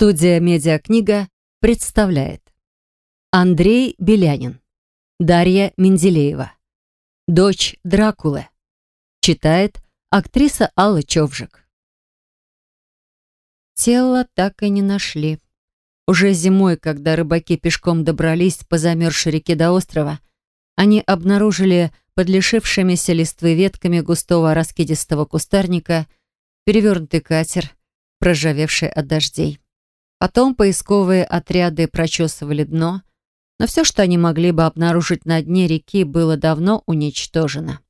Студия «Медиакнига» представляет Андрей Белянин Дарья Менделеева Дочь Дракулы Читает актриса Алла Човжик Тело так и не нашли. Уже зимой, когда рыбаки пешком добрались по замерзшей реке до острова, они обнаружили под лишившимися листвы ветками густого раскидистого кустарника перевернутый катер, проржавевший от дождей. Потом поисковые отряды прочесывали дно, но все, что они могли бы обнаружить на дне реки, было давно уничтожено.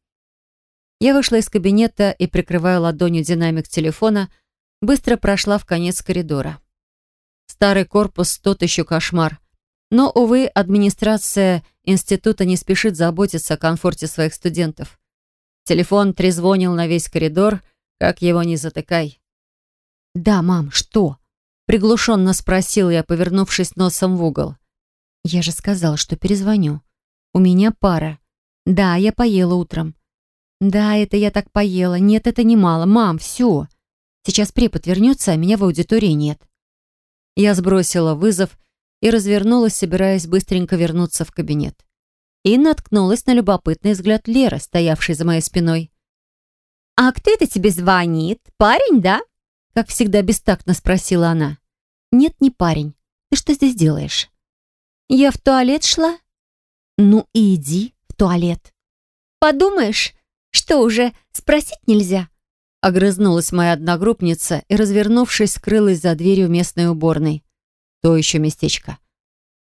Я вышла из кабинета и, прикрывая ладонью динамик телефона, быстро прошла в конец коридора. Старый корпус тот еще кошмар. Но, увы, администрация института не спешит заботиться о комфорте своих студентов. Телефон трезвонил на весь коридор, как его не затыкай. «Да, мам, что?» Приглушенно спросил я, повернувшись носом в угол. «Я же сказала, что перезвоню. У меня пара. Да, я поела утром. Да, это я так поела. Нет, это не мало. Мам, все. Сейчас препод вернется, а меня в аудитории нет». Я сбросила вызов и развернулась, собираясь быстренько вернуться в кабинет. И наткнулась на любопытный взгляд Леры, стоявшей за моей спиной. «А кто это тебе звонит? Парень, да?» Как всегда бестактно спросила она. «Нет, не парень. Ты что здесь делаешь?» «Я в туалет шла». «Ну и иди в туалет». «Подумаешь, что уже спросить нельзя?» Огрызнулась моя одногруппница и, развернувшись, скрылась за дверью местной уборной. То еще местечко.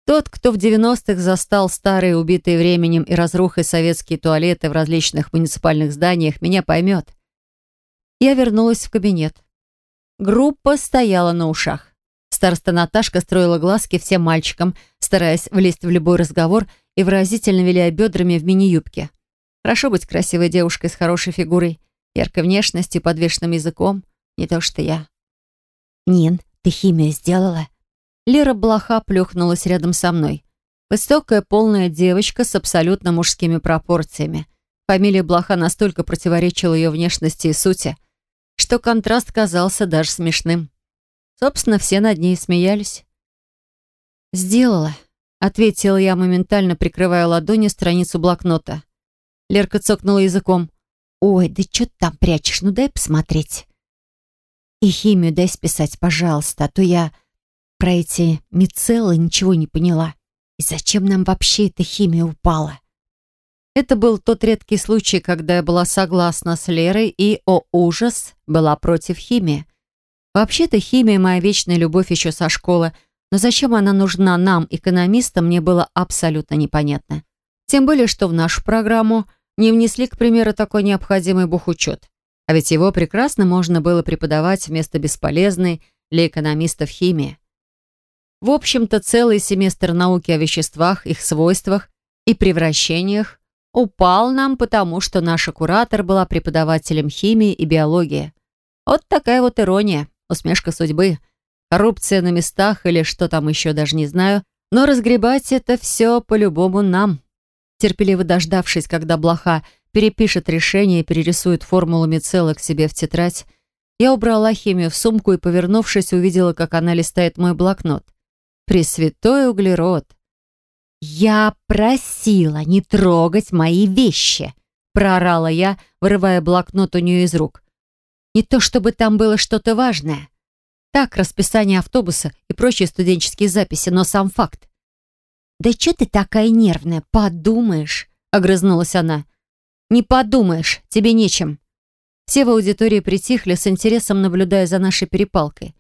Тот, кто в 90-х застал старые, убитые временем и разрухой советские туалеты в различных муниципальных зданиях, меня поймет. Я вернулась в кабинет. Группа стояла на ушах. Староста Наташка строила глазки всем мальчикам, стараясь влезть в любой разговор и выразительно виляя бедрами в мини-юбке. Хорошо быть красивой девушкой с хорошей фигурой, яркой внешностью, подвешенным языком. Не то что я. «Нин, ты химию сделала?» Лера Блоха плюхнулась рядом со мной. Высокая, полная девочка с абсолютно мужскими пропорциями. Фамилия Блоха настолько противоречила ее внешности и сути, что контраст казался даже смешным. Собственно, все над ней смеялись. «Сделала», — ответила я, моментально прикрывая ладонью страницу блокнота. Лерка цокнула языком. «Ой, да что ты там прячешь? Ну дай посмотреть». «И химию дай списать, пожалуйста, а то я про эти мицеллы ничего не поняла. И зачем нам вообще эта химия упала?» Это был тот редкий случай, когда я была согласна с Лерой и, о ужас, была против химии. Вообще-то химия — моя вечная любовь еще со школы, но зачем она нужна нам, экономистам, мне было абсолютно непонятно. Тем более, что в нашу программу не внесли, к примеру, такой необходимый бухучет. А ведь его прекрасно можно было преподавать вместо бесполезной для экономистов химии. В общем-то, целый семестр науки о веществах, их свойствах и превращениях упал нам, потому что наша куратор была преподавателем химии и биологии. Вот такая вот ирония. Усмешка судьбы. Коррупция на местах или что там еще, даже не знаю. Но разгребать это все по-любому нам. Терпеливо дождавшись, когда блоха перепишет решение и перерисует формулу мицелла к себе в тетрадь, я убрала химию в сумку и, повернувшись, увидела, как она листает мой блокнот. Пресвятой углерод. «Я просила не трогать мои вещи», — проорала я, вырывая блокнот у нее из рук. Не то чтобы там было что-то важное. Так, расписание автобуса и прочие студенческие записи, но сам факт. «Да что ты такая нервная? Подумаешь!» — огрызнулась она. «Не подумаешь, тебе нечем». Все в аудитории притихли, с интересом наблюдая за нашей перепалкой.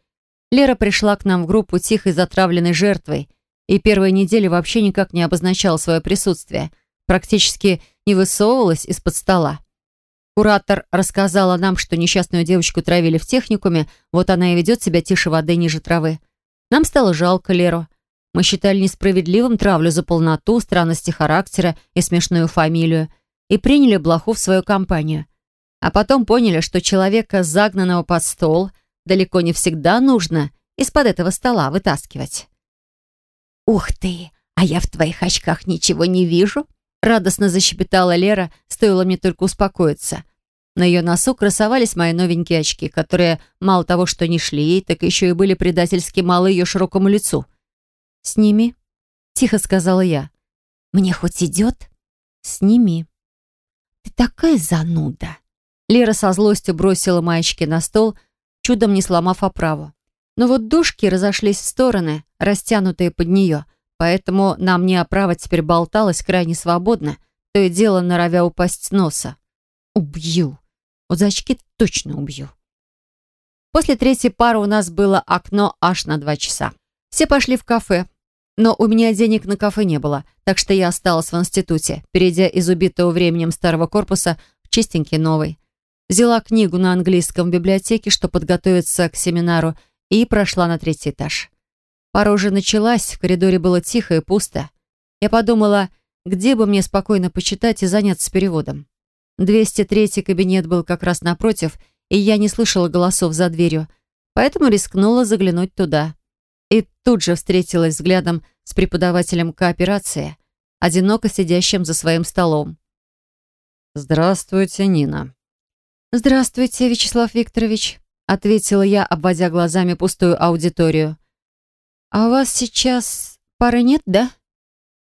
Лера пришла к нам в группу тихой затравленной жертвой и первые недели вообще никак не обозначала свое присутствие, практически не высовывалась из-под стола. Куратор рассказала нам, что несчастную девочку травили в техникуме, вот она и ведет себя тише воды ниже травы. Нам стало жалко Леру. Мы считали несправедливым травлю за полноту, странности характера и смешную фамилию, и приняли Блоху в свою компанию. А потом поняли, что человека, загнанного под стол, далеко не всегда нужно из-под этого стола вытаскивать. «Ух ты! А я в твоих очках ничего не вижу!» Радостно защебетала Лера, стоило мне только успокоиться. На ее носу красовались мои новенькие очки, которые мало того, что не шли ей, так еще и были предательски малы ее широкому лицу. «Сними», — тихо сказала я. «Мне хоть идет?» «Сними». «Ты такая зануда!» Лера со злостью бросила мои очки на стол, чудом не сломав оправу. Но вот дужки разошлись в стороны, растянутые под нее, поэтому нам не оправа теперь болталась крайне свободно, то и дело норовя упасть с носа. «Убью!» Вот за точно убью. После третьей пары у нас было окно аж на два часа. Все пошли в кафе. Но у меня денег на кафе не было, так что я осталась в институте, перейдя из убитого временем старого корпуса в чистенький новый. Взяла книгу на английском в библиотеке, чтобы подготовиться к семинару, и прошла на третий этаж. Пара уже началась, в коридоре было тихо и пусто. Я подумала, где бы мне спокойно почитать и заняться переводом. 203 кабинет был как раз напротив, и я не слышала голосов за дверью, поэтому рискнула заглянуть туда. И тут же встретилась взглядом с преподавателем кооперации, одиноко сидящим за своим столом. «Здравствуйте, Нина». «Здравствуйте, Вячеслав Викторович», ответила я, обводя глазами пустую аудиторию. «А у вас сейчас пары нет, да?»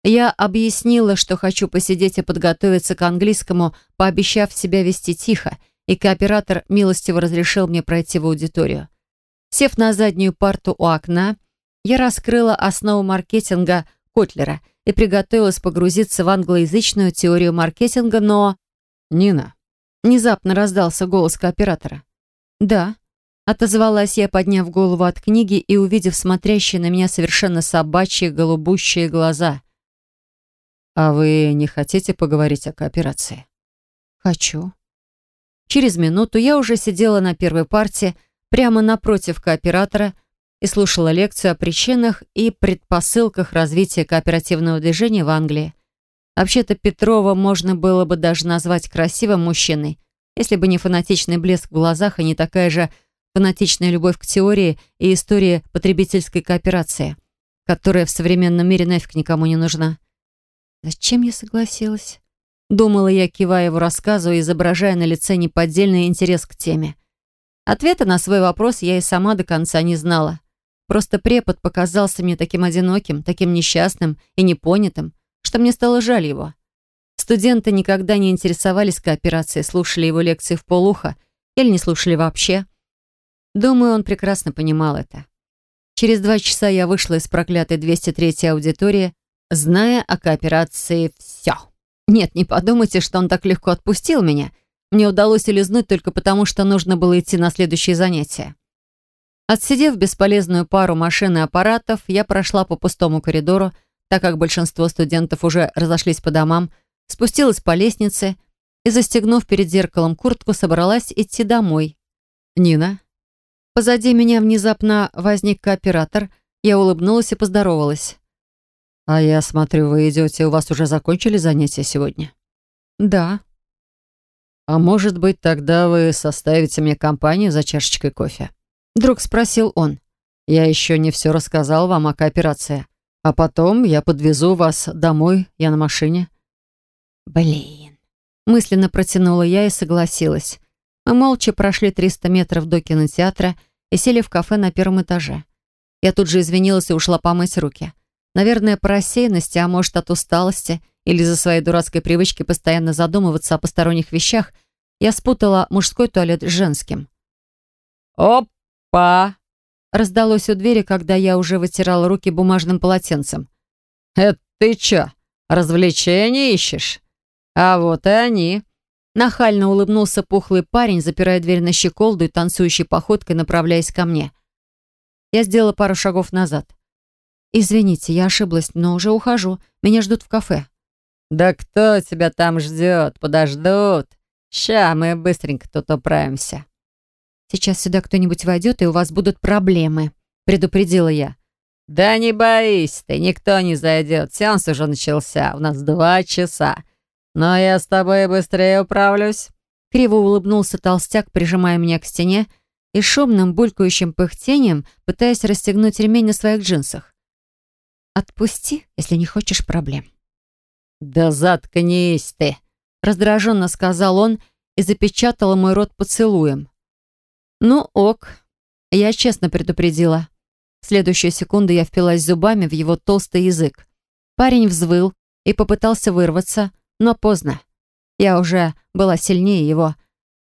Я объяснила, что хочу посидеть и подготовиться к английскому, пообещав себя вести тихо, и кооператор милостиво разрешил мне пройти в аудиторию. Сев на заднюю парту у окна, я раскрыла основу маркетинга Котлера и приготовилась погрузиться в англоязычную теорию маркетинга, но... «Нина!» Внезапно раздался голос кооператора. «Да», — отозвалась я, подняв голову от книги и увидев смотрящие на меня совершенно собачьи голубущие глаза. «А вы не хотите поговорить о кооперации?» «Хочу». Через минуту я уже сидела на первой парте, прямо напротив кооператора, и слушала лекцию о причинах и предпосылках развития кооперативного движения в Англии. Вообще-то Петрова можно было бы даже назвать красивым мужчиной, если бы не фанатичный блеск в глазах и не такая же фанатичная любовь к теории и истории потребительской кооперации, которая в современном мире нафиг никому не нужна. Зачем я согласилась? Думала я, кивая его рассказу и изображая на лице неподдельный интерес к теме. Ответа на свой вопрос я и сама до конца не знала. Просто препод показался мне таким одиноким, таким несчастным и непонятым, что мне стало жаль его. Студенты никогда не интересовались кооперацией, слушали его лекции в полухо или не слушали вообще. Думаю, он прекрасно понимал это. Через два часа я вышла из проклятой 203-й аудитории, зная о кооперации все. Нет, не подумайте, что он так легко отпустил меня. Мне удалось улизнуть только потому, что нужно было идти на следующее занятие. Отсидев бесполезную пару машин и аппаратов, я прошла по пустому коридору, так как большинство студентов уже разошлись по домам, спустилась по лестнице и, застегнув перед зеркалом куртку, собралась идти домой. «Нина?» Позади меня внезапно возник кооператор. Я улыбнулась и поздоровалась. «А я смотрю, вы идете, у вас уже закончили занятия сегодня?» «Да». «А может быть, тогда вы составите мне компанию за чашечкой кофе?» Вдруг спросил он. «Я еще не все рассказал вам о кооперации. А потом я подвезу вас домой, я на машине». «Блин». Мысленно протянула я и согласилась. Мы молча прошли 300 метров до кинотеатра и сели в кафе на первом этаже. Я тут же извинилась и ушла помыть руки. Наверное, по рассеянности, а может, от усталости или из-за своей дурацкой привычки постоянно задумываться о посторонних вещах, я спутала мужской туалет с женским. «Опа!» раздалось у двери, когда я уже вытирала руки бумажным полотенцем. «Это ты чё, развлечения ищешь? А вот и они!» Нахально улыбнулся пухлый парень, запирая дверь на щеколду и танцующей походкой направляясь ко мне. Я сделала пару шагов назад. «Извините, я ошиблась, но уже ухожу. Меня ждут в кафе». «Да кто тебя там ждет? Подождут. Ща мы быстренько тут управимся». «Сейчас сюда кто-нибудь войдет, и у вас будут проблемы», — предупредила я. «Да не боись ты, никто не зайдет. Сеанс уже начался. У нас два часа. Но я с тобой быстрее управлюсь». Криво улыбнулся толстяк, прижимая меня к стене и шумным булькающим пыхтением, пытаясь расстегнуть ремень на своих джинсах. Отпусти, если не хочешь проблем». «Да заткнись ты!» Раздраженно сказал он и запечатала мой рот поцелуем. «Ну ок», я честно предупредила. В следующую секунду я впилась зубами в его толстый язык. Парень взвыл и попытался вырваться, но поздно. Я уже была сильнее его.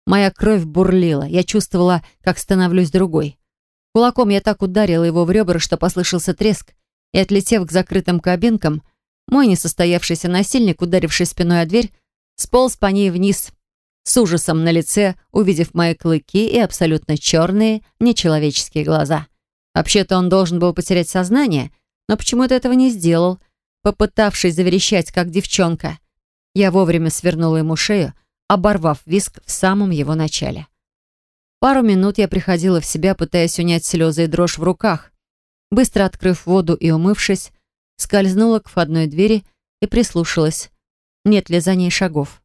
Моя кровь бурлила. Я чувствовала, как становлюсь другой. Кулаком я так ударила его в ребра, что послышался треск, и, отлетев к закрытым кабинкам, мой несостоявшийся насильник, ударивший спиной о дверь, сполз по ней вниз, с ужасом на лице, увидев мои клыки и абсолютно черные, нечеловеческие глаза. Вообще-то он должен был потерять сознание, но почему-то этого не сделал, попытавшись заверещать, как девчонка. Я вовремя свернула ему шею, оборвав виск в самом его начале. Пару минут я приходила в себя, пытаясь унять слезы и дрожь в руках. Быстро открыв воду и умывшись, скользнула к входной двери и прислушалась, нет ли за ней шагов.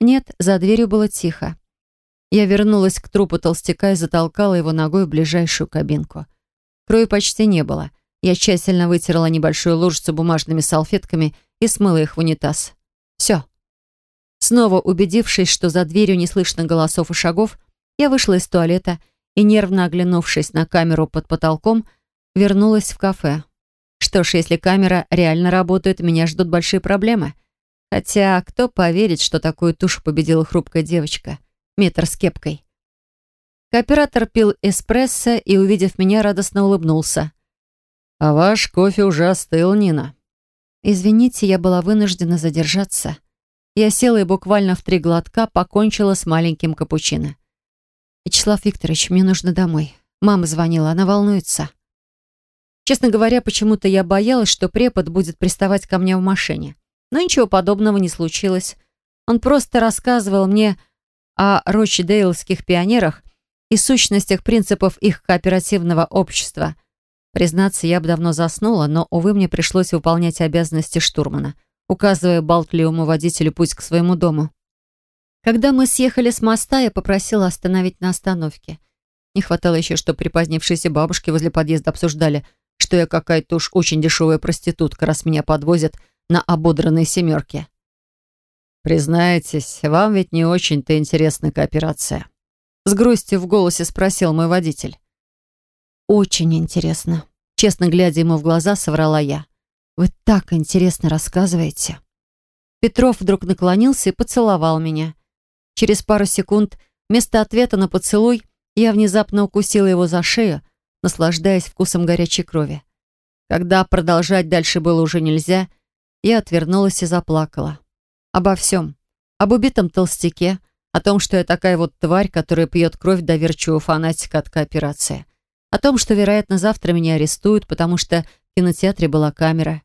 Нет, за дверью было тихо. Я вернулась к трупу толстяка и затолкала его ногой в ближайшую кабинку. Крови почти не было. Я тщательно вытерла небольшую ложицу бумажными салфетками и смыла их в унитаз. Все. Снова убедившись, что за дверью не слышно голосов и шагов, я вышла из туалета и, нервно оглянувшись на камеру под потолком, вернулась в кафе. Что ж, если камера реально работает, меня ждут большие проблемы. Хотя кто поверит, что такую тушу победила хрупкая девочка, метр с кепкой. Кооператор пил эспрессо и, увидев меня, радостно улыбнулся. «А ваш кофе уже остыл, Нина». Извините, я была вынуждена задержаться. Я села и буквально в три глотка покончила с маленьким капучино. «Вячеслав Викторович, мне нужно домой. Мама звонила, она волнуется». Честно говоря, почему-то я боялась, что препод будет приставать ко мне в машине. Но ничего подобного не случилось. Он просто рассказывал мне о рочдейлских пионерах и сущностях принципов их кооперативного общества. Признаться, я бы давно заснула, но, увы, мне пришлось выполнять обязанности штурмана, указывая болтливому водителю путь к своему дому. Когда мы съехали с моста, я попросила остановить на остановке. Не хватало еще, что припозднившиеся бабушки возле подъезда обсуждали, что я какая-то уж очень дешевая проститутка, раз меня подвозят на ободранной семерке. «Признайтесь, вам ведь не очень-то интересна кооперация?» С грустью в голосе спросил мой водитель. «Очень интересно», — честно глядя ему в глаза, соврала я. «Вы так интересно рассказываете». Петров вдруг наклонился и поцеловал меня. Через пару секунд вместо ответа на поцелуй я внезапно укусила его за шею, наслаждаясь вкусом горячей крови. Когда продолжать дальше было уже нельзя, я отвернулась и заплакала. Обо всем. Об убитом толстяке, о том, что я такая вот тварь, которая пьет кровь доверчивого фанатика от кооперации. О том, что, вероятно, завтра меня арестуют, потому что в кинотеатре была камера.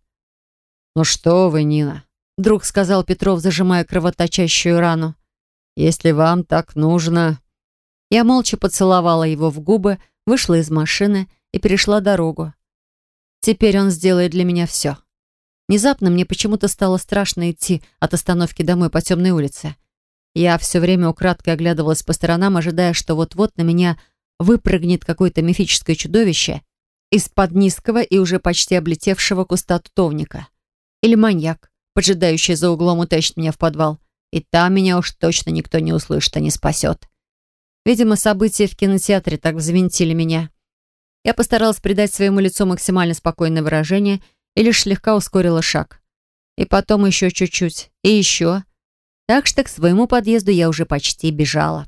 «Ну что вы, Нина?» — вдруг сказал Петров, зажимая кровоточащую рану. «Если вам так нужно...» Я молча поцеловала его в губы, вышла из машины и перешла дорогу. Теперь он сделает для меня все. Внезапно мне почему-то стало страшно идти от остановки домой по темной улице. Я все время украдкой оглядывалась по сторонам, ожидая, что вот-вот на меня выпрыгнет какое-то мифическое чудовище из-под низкого и уже почти облетевшего куста тутовника. Или маньяк, поджидающий за углом утащит меня в подвал. И там меня уж точно никто не услышит и не спасет. Видимо, события в кинотеатре так взвинтили меня. Я постаралась придать своему лицу максимально спокойное выражение — и лишь слегка ускорила шаг. И потом еще чуть-чуть, и еще. Так что к своему подъезду я уже почти бежала.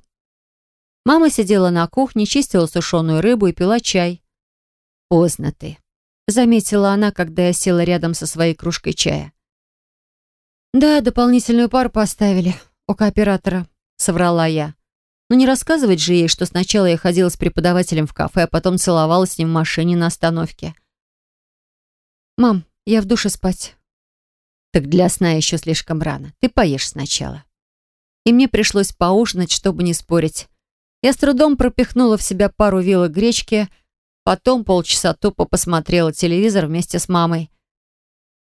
Мама сидела на кухне, чистила сушеную рыбу и пила чай. «Поздно ты», — заметила она, когда я села рядом со своей кружкой чая. «Да, дополнительную пару поставили у кооператора», — соврала я. Но не рассказывать же ей, что сначала я ходила с преподавателем в кафе, а потом целовалась с ним в машине на остановке. «Мам, я в душе спать». «Так для сна еще слишком рано. Ты поешь сначала». И мне пришлось поужинать, чтобы не спорить. Я с трудом пропихнула в себя пару вилок гречки, потом полчаса тупо посмотрела телевизор вместе с мамой.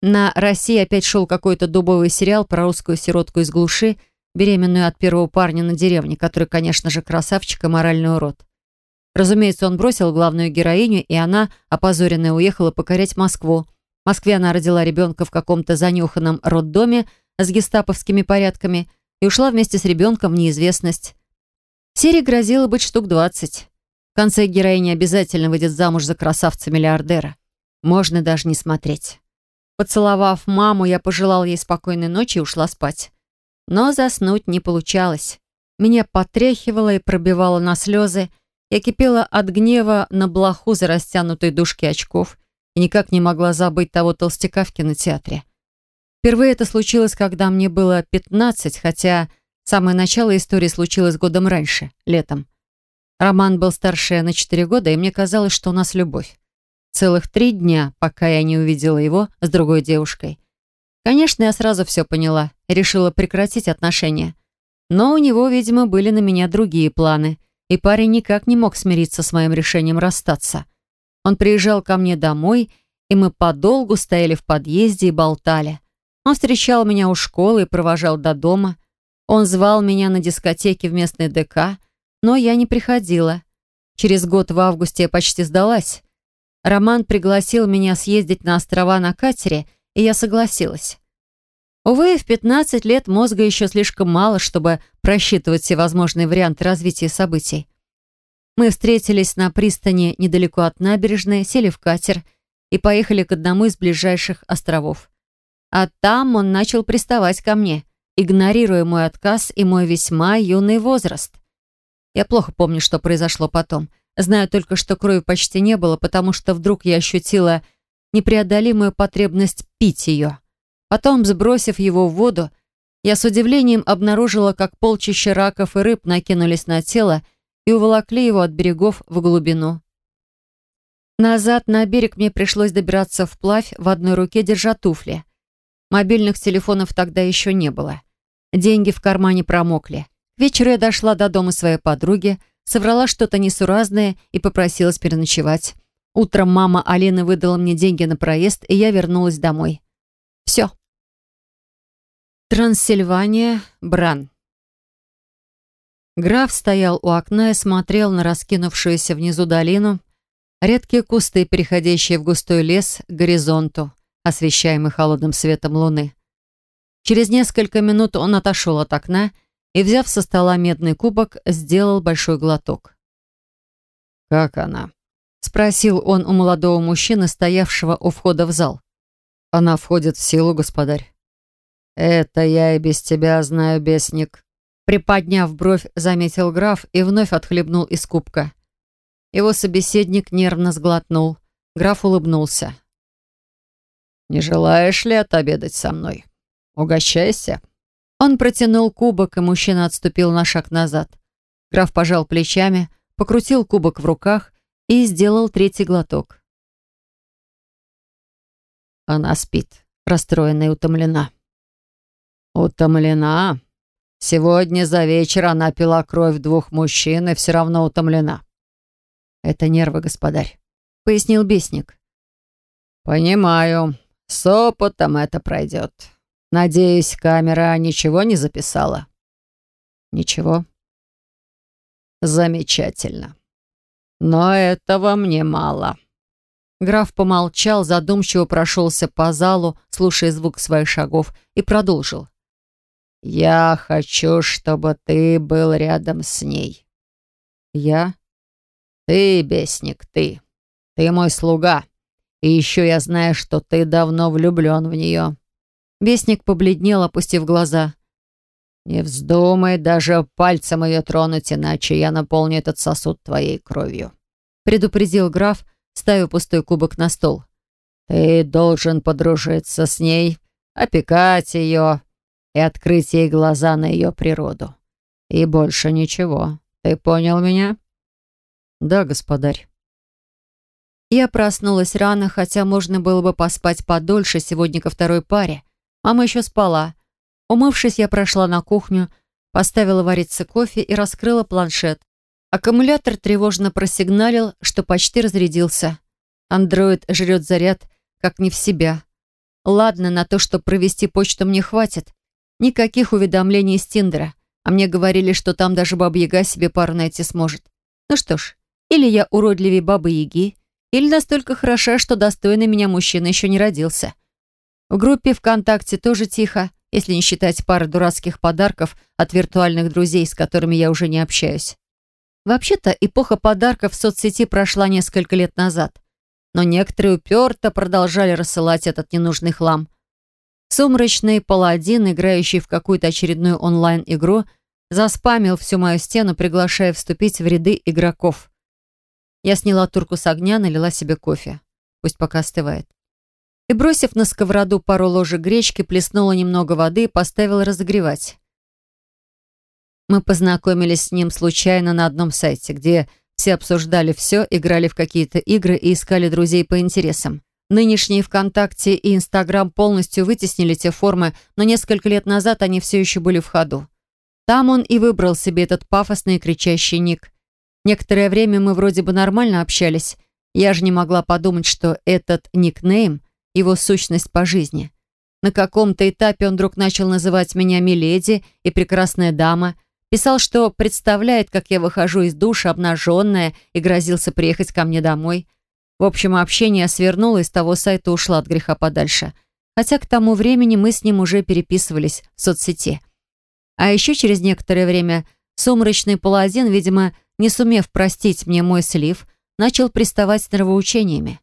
На России опять шел какой-то дубовый сериал про русскую сиротку из глуши, беременную от первого парня на деревне, который, конечно же, красавчик и моральный урод. Разумеется, он бросил главную героиню, и она, опозоренная, уехала покорять Москву. В Москве она родила ребенка в каком-то занюханном роддоме с гестаповскими порядками, и ушла вместе с ребенком в неизвестность. Серии грозило быть штук двадцать. В конце героиня обязательно выйдет замуж за красавца-миллиардера. Можно даже не смотреть. Поцеловав маму, я пожелал ей спокойной ночи и ушла спать. Но заснуть не получалось. Меня потряхивало и пробивало на слезы. Я кипела от гнева на блоху за растянутой дужки очков и никак не могла забыть того толстяка в кинотеатре. Впервые это случилось, когда мне было 15, хотя самое начало истории случилось годом раньше, летом. Роман был старше на 4 года, и мне казалось, что у нас любовь. Целых три дня, пока я не увидела его с другой девушкой. Конечно, я сразу все поняла решила прекратить отношения. Но у него, видимо, были на меня другие планы, и парень никак не мог смириться с моим решением расстаться. Он приезжал ко мне домой, и мы подолгу стояли в подъезде и болтали. Он встречал меня у школы и провожал до дома. Он звал меня на дискотеке в местной ДК, но я не приходила. Через год в августе я почти сдалась. Роман пригласил меня съездить на острова на катере, и я согласилась. Увы, в 15 лет мозга еще слишком мало, чтобы просчитывать все возможные варианты развития событий. Мы встретились на пристани недалеко от набережной, сели в катер и поехали к одному из ближайших островов. А там он начал приставать ко мне, игнорируя мой отказ и мой весьма юный возраст. Я плохо помню, что произошло потом — Знаю только, что крови почти не было, потому что вдруг я ощутила непреодолимую потребность пить ее. Потом, сбросив его в воду, я с удивлением обнаружила, как полчища раков и рыб накинулись на тело и уволокли его от берегов в глубину. Назад на берег мне пришлось добираться вплавь, в одной руке держа туфли. Мобильных телефонов тогда еще не было. Деньги в кармане промокли. К вечеру я дошла до дома своей подруги, соврала что-то несуразное и попросилась переночевать. Утром мама Алины выдала мне деньги на проезд, и я вернулась домой. Все. Трансильвания, Бран. Граф стоял у окна и смотрел на раскинувшуюся внизу долину, редкие кусты, переходящие в густой лес к горизонту, освещаемый холодным светом луны. Через несколько минут он отошел от окна и, взяв со стола медный кубок, сделал большой глоток. «Как она?» — спросил он у молодого мужчины, стоявшего у входа в зал. «Она входит в силу, господарь». «Это я и без тебя знаю, бесник», — приподняв бровь, заметил граф и вновь отхлебнул из кубка. Его собеседник нервно сглотнул. Граф улыбнулся. «Не желаешь ли отобедать со мной? Угощайся». Он протянул кубок, и мужчина отступил на шаг назад. Граф пожал плечами, покрутил кубок в руках и сделал третий глоток. Она спит, расстроена и утомлена. Утомлена? Сегодня за вечер она пила кровь двух мужчин и все равно утомлена. Это нервы, господарь, пояснил бесник. Понимаю, с опытом это пройдет. Надеюсь, камера ничего не записала? Ничего. Замечательно. Но этого мне мало. Граф помолчал, задумчиво прошелся по залу, слушая звук своих шагов, и продолжил. «Я хочу, чтобы ты был рядом с ней». «Я?» «Ты, бесник, ты. Ты мой слуга. И еще я знаю, что ты давно влюблен в нее. Вестник побледнел, опустив глаза. «Не вздумай даже пальцем ее тронуть, иначе я наполню этот сосуд твоей кровью», предупредил граф, ставя пустой кубок на стол. «Ты должен подружиться с ней, опекать ее и открыть ей глаза на ее природу. И больше ничего. Ты понял меня?» «Да, господарь». Я проснулась рано, хотя можно было бы поспать подольше сегодня ко второй паре. Мама еще спала. Умывшись, я прошла на кухню, поставила вариться кофе и раскрыла планшет. Аккумулятор тревожно просигналил, что почти разрядился. Андроид жрет заряд, как не в себя. Ладно, на то, что провести почту мне хватит. Никаких уведомлений из Тиндера. А мне говорили, что там даже Баба-Яга себе пару найти сможет. Ну что ж, или я уродливее Бабы-Яги, или настолько хороша, что достойный меня мужчина еще не родился. В группе ВКонтакте тоже тихо, если не считать пары дурацких подарков от виртуальных друзей, с которыми я уже не общаюсь. Вообще-то, эпоха подарков в соцсети прошла несколько лет назад, но некоторые уперто продолжали рассылать этот ненужный хлам. Сумрачный паладин, играющий в какую-то очередную онлайн-игру, заспамил всю мою стену, приглашая вступить в ряды игроков. Я сняла турку с огня, налила себе кофе. Пусть пока остывает. И, бросив на сковороду пару ложек гречки, плеснула немного воды и поставила разогревать. Мы познакомились с ним случайно на одном сайте, где все обсуждали все, играли в какие-то игры и искали друзей по интересам. Нынешние ВКонтакте и Инстаграм полностью вытеснили те формы, но несколько лет назад они все еще были в ходу. Там он и выбрал себе этот пафосный кричащий ник. Некоторое время мы вроде бы нормально общались. Я же не могла подумать, что этот никнейм — его сущность по жизни. На каком-то этапе он вдруг начал называть меня «миледи» и «прекрасная дама», писал, что представляет, как я выхожу из душа обнаженная и грозился приехать ко мне домой. В общем, общение свернуло и с того сайта ушла от греха подальше. Хотя к тому времени мы с ним уже переписывались в соцсети. А еще через некоторое время сумрачный паладин, видимо, не сумев простить мне мой слив, начал приставать с нравоучениями.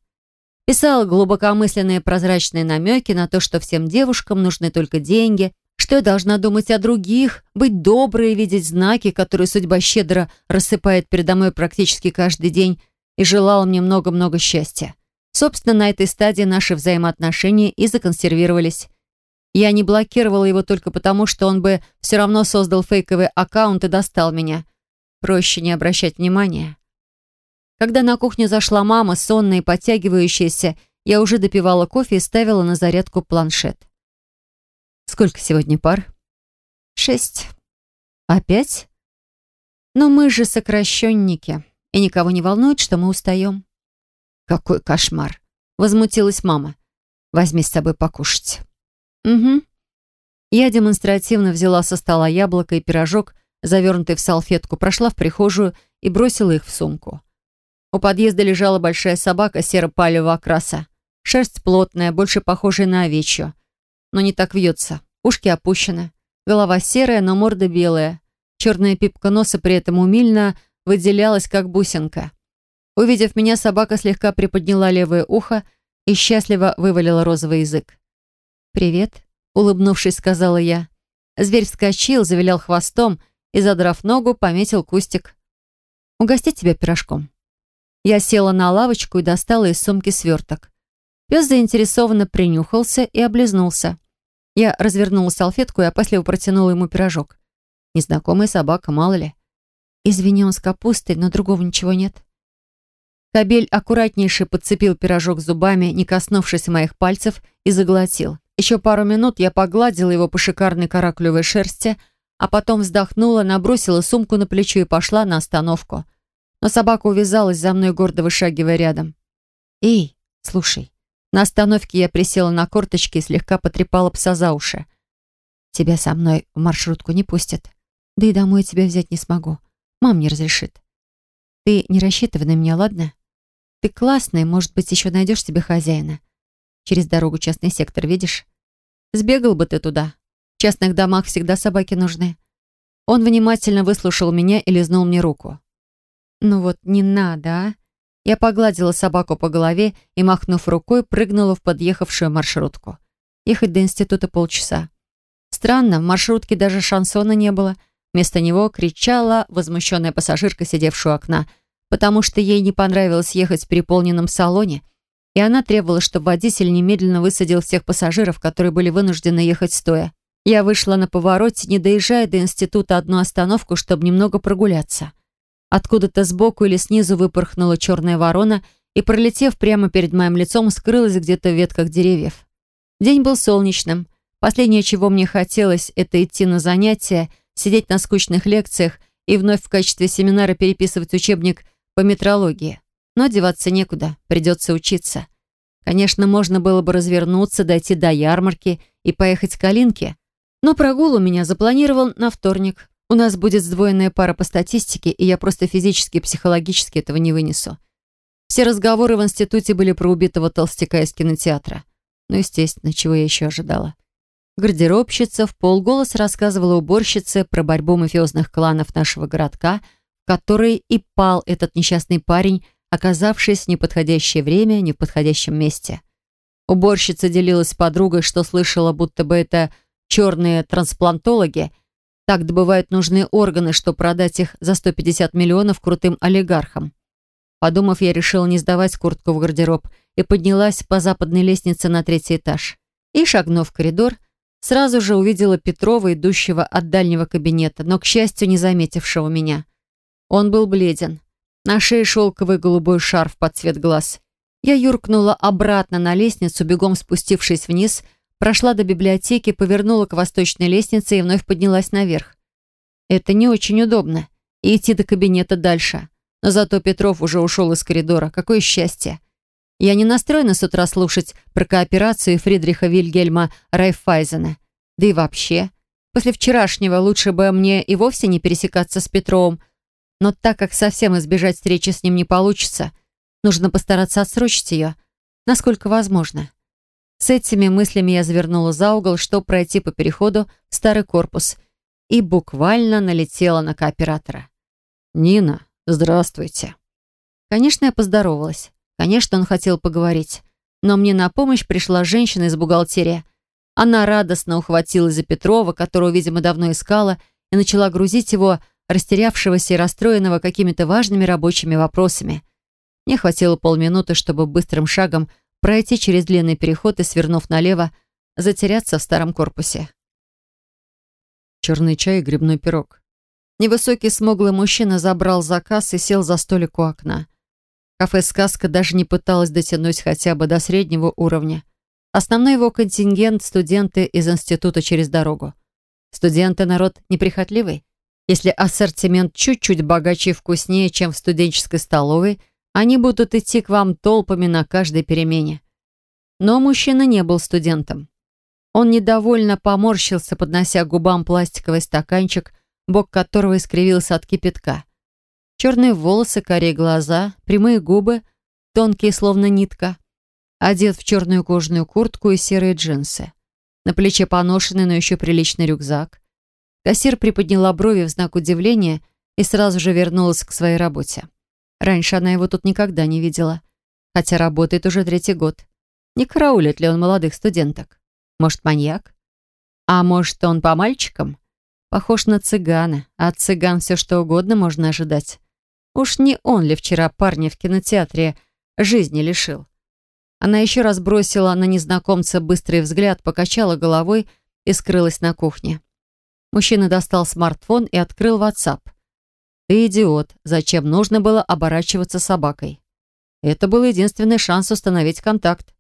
Писал глубокомысленные прозрачные намеки на то, что всем девушкам нужны только деньги, что я должна думать о других, быть доброй видеть знаки, которые судьба щедро рассыпает передо мной практически каждый день, и желал мне много-много счастья. Собственно, на этой стадии наши взаимоотношения и законсервировались. Я не блокировала его только потому, что он бы все равно создал фейковый аккаунт и достал меня. Проще не обращать внимания. Когда на кухню зашла мама, сонная и подтягивающаяся, я уже допивала кофе и ставила на зарядку планшет. «Сколько сегодня пар?» «Шесть». «Опять?» «Но мы же сокращенники, и никого не волнует, что мы устаем». «Какой кошмар!» — возмутилась мама. «Возьми с собой покушать». «Угу». Я демонстративно взяла со стола яблоко и пирожок, завернутый в салфетку, прошла в прихожую и бросила их в сумку. У подъезда лежала большая собака серо-палевого окраса. Шерсть плотная, больше похожая на овечью. Но не так вьется. Ушки опущены. Голова серая, но морда белая. Черная пипка носа при этом умильно выделялась, как бусинка. Увидев меня, собака слегка приподняла левое ухо и счастливо вывалила розовый язык. «Привет», — улыбнувшись, сказала я. Зверь вскочил, завилял хвостом и, задрав ногу, пометил кустик. «Угостить тебя пирожком?» Я села на лавочку и достала из сумки сверток. Пес заинтересованно принюхался и облизнулся. Я развернула салфетку и опасливо протянула ему пирожок. Незнакомая собака, мало ли. Извини, он с капустой, но другого ничего нет. Кобель аккуратнейше подцепил пирожок зубами, не коснувшись моих пальцев, и заглотил. Еще пару минут я погладила его по шикарной караклевой шерсти, а потом вздохнула, набросила сумку на плечо и пошла на остановку. Но собака увязалась за мной, гордо вышагивая рядом. «Эй, слушай». На остановке я присела на корточки и слегка потрепала пса за уши. «Тебя со мной в маршрутку не пустят. Да и домой тебя взять не смогу. Мам не разрешит. Ты не рассчитывай на меня, ладно? Ты классный, может быть, еще найдешь себе хозяина. Через дорогу частный сектор, видишь? Сбегал бы ты туда. В частных домах всегда собаки нужны. Он внимательно выслушал меня и лизнул мне руку. «Ну вот не надо, а?» Я погладила собаку по голове и, махнув рукой, прыгнула в подъехавшую маршрутку. Ехать до института полчаса. Странно, в маршрутке даже шансона не было. Вместо него кричала возмущенная пассажирка, сидевшая у окна, потому что ей не понравилось ехать в переполненном салоне — и она требовала, чтобы водитель немедленно высадил всех пассажиров, которые были вынуждены ехать стоя. Я вышла на повороте, не доезжая до института одну остановку, чтобы немного прогуляться. Откуда-то сбоку или снизу выпорхнула черная ворона и, пролетев прямо перед моим лицом, скрылась где-то в ветках деревьев. День был солнечным. Последнее, чего мне хотелось, это идти на занятия, сидеть на скучных лекциях и вновь в качестве семинара переписывать учебник по метрологии. Но деваться некуда, придется учиться. Конечно, можно было бы развернуться, дойти до ярмарки и поехать к Калинке. Но прогул у меня запланирован на вторник. У нас будет сдвоенная пара по статистике, и я просто физически и психологически этого не вынесу. Все разговоры в институте были про убитого толстяка из кинотеатра. Ну, естественно, чего я еще ожидала. Гардеробщица в полголос рассказывала уборщице про борьбу мафиозных кланов нашего городка, в который и пал этот несчастный парень, оказавшись в неподходящее время, не в подходящем месте. Уборщица делилась с подругой, что слышала, будто бы это черные трансплантологи так добывают нужные органы, чтобы продать их за 150 миллионов крутым олигархам. Подумав, я решила не сдавать куртку в гардероб и поднялась по западной лестнице на третий этаж. И, шагнув в коридор, сразу же увидела Петрова, идущего от дальнего кабинета, но, к счастью, не заметившего меня. Он был бледен. На шее шелковый голубой шарф под цвет глаз. Я юркнула обратно на лестницу, бегом спустившись вниз, прошла до библиотеки, повернула к восточной лестнице и вновь поднялась наверх. Это не очень удобно. И идти до кабинета дальше. Но зато Петров уже ушел из коридора. Какое счастье! Я не настроена с утра слушать про кооперацию Фридриха Вильгельма Райфайзена. Да и вообще, после вчерашнего лучше бы мне и вовсе не пересекаться с Петровым. Но так как совсем избежать встречи с ним не получится, нужно постараться отсрочить ее, насколько возможно. С этими мыслями я завернула за угол, чтобы пройти по переходу в старый корпус, и буквально налетела на кооператора. «Нина, «Здравствуйте». Конечно, я поздоровалась. Конечно, он хотел поговорить. Но мне на помощь пришла женщина из бухгалтерии. Она радостно ухватилась за Петрова, которого, видимо, давно искала, и начала грузить его, растерявшегося и расстроенного какими-то важными рабочими вопросами. Мне хватило полминуты, чтобы быстрым шагом пройти через длинный переход и, свернув налево, затеряться в старом корпусе. Черный чай и грибной пирог. Невысокий смуглый мужчина забрал заказ и сел за столик у окна. Кафе «Сказка» даже не пыталось дотянуть хотя бы до среднего уровня. Основной его контингент – студенты из института через дорогу. Студенты – народ неприхотливый. Если ассортимент чуть-чуть богаче и вкуснее, чем в студенческой столовой, они будут идти к вам толпами на каждой перемене. Но мужчина не был студентом. Он недовольно поморщился, поднося к губам пластиковый стаканчик бок которого искривился от кипятка. Черные волосы, карие глаза, прямые губы, тонкие, словно нитка. Одет в черную кожаную куртку и серые джинсы. На плече поношенный, но еще приличный рюкзак. Кассир приподняла брови в знак удивления и сразу же вернулась к своей работе. Раньше она его тут никогда не видела, хотя работает уже третий год. Не караулит ли он молодых студенток? Может, маньяк? А может, он по мальчикам? Похож на цыгана, а от цыган все что угодно можно ожидать. Уж не он ли вчера парня в кинотеатре жизни лишил? Она еще раз бросила на незнакомца быстрый взгляд, покачала головой и скрылась на кухне. Мужчина достал смартфон и открыл WhatsApp. «Ты идиот. Зачем нужно было оборачиваться собакой?» Это был единственный шанс установить контакт.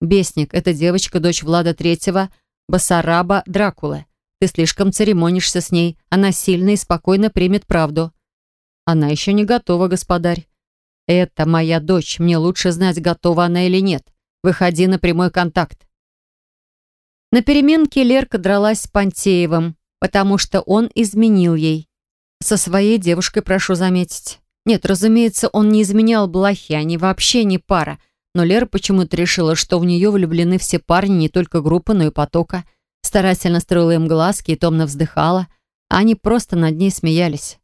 Бесник — это девочка, дочь Влада Третьего, Басараба Дракулы. Ты слишком церемонишься с ней. Она сильно и спокойно примет правду. Она еще не готова, господарь. Это моя дочь. Мне лучше знать, готова она или нет. Выходи на прямой контакт. На переменке Лерка дралась с Пантеевым, потому что он изменил ей. Со своей девушкой, прошу заметить. Нет, разумеется, он не изменял Блохи, они вообще не пара. Но Лера почему-то решила, что в нее влюблены все парни не только группы, но и потока – старательно строила им глазки и томно вздыхала, а они просто над ней смеялись.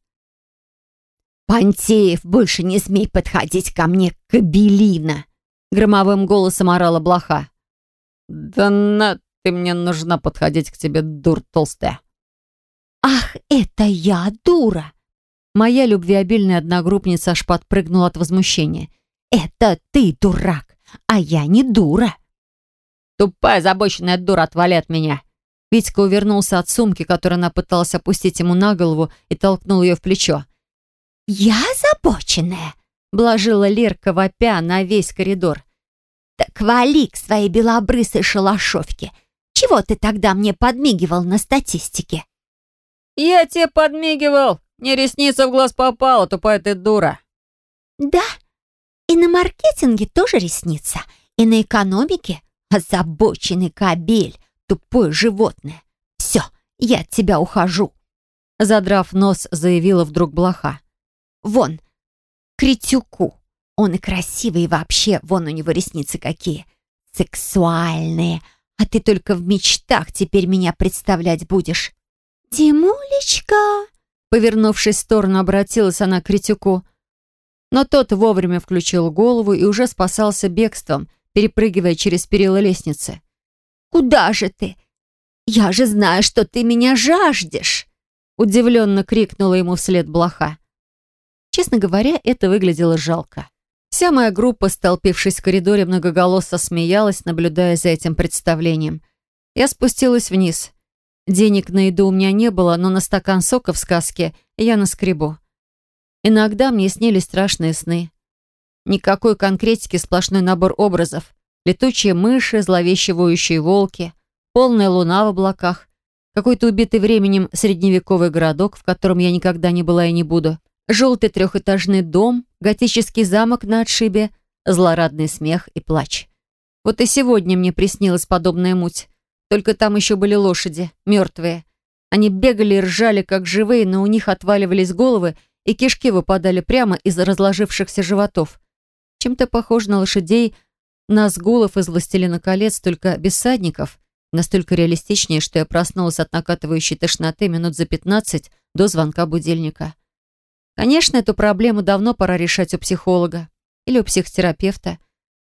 «Пантеев, больше не смей подходить ко мне, кабелина!» Громовым голосом орала блоха. «Да на ты мне нужна подходить к тебе, дур толстая!» «Ах, это я, дура!» Моя любвеобильная одногруппница аж подпрыгнула от возмущения. «Это ты, дурак, а я не дура!» «Тупая забоченная дура, отвали от меня!» Витька увернулся от сумки, которую она пыталась опустить ему на голову, и толкнул ее в плечо. «Я озабоченная!» — блажила Лерка вопя на весь коридор. «Так вали к своей белобрысой шалашовке! Чего ты тогда мне подмигивал на статистике?» «Я тебе подмигивал! Не ресница в глаз попала, тупая ты дура!» «Да, и на маркетинге тоже ресница, и на экономике озабоченный кабель!» тупое животное. Все, я от тебя ухожу. Задрав нос, заявила вдруг блоха. Вон, Критюку. Он и красивый, и вообще, вон у него ресницы какие. Сексуальные. А ты только в мечтах теперь меня представлять будешь. «Димулечка!» Повернувшись в сторону, обратилась она к Критюку. Но тот вовремя включил голову и уже спасался бегством, перепрыгивая через перила лестницы. «Куда же ты? Я же знаю, что ты меня жаждешь!» Удивленно крикнула ему вслед блоха. Честно говоря, это выглядело жалко. Вся моя группа, столпившись в коридоре, многоголосо смеялась, наблюдая за этим представлением. Я спустилась вниз. Денег на еду у меня не было, но на стакан сока в сказке я наскребу. Иногда мне снились страшные сны. Никакой конкретики, сплошной набор образов. Летучие мыши, зловеще воющие волки, полная луна в облаках, какой-то убитый временем средневековый городок, в котором я никогда не была и не буду — желтый трехэтажный дом, готический замок на отшибе, злорадный смех и плач. Вот и сегодня мне приснилась подобная муть. Только там еще были лошади, мертвые. Они бегали и ржали, как живые, но у них отваливались головы, и кишки выпадали прямо из разложившихся животов. Чем-то похож на лошадей Назгулов из «Властелина колец», только без садников. Настолько реалистичнее, что я проснулась от накатывающей тошноты минут за пятнадцать до звонка будильника. Конечно, эту проблему давно пора решать у психолога или у психотерапевта.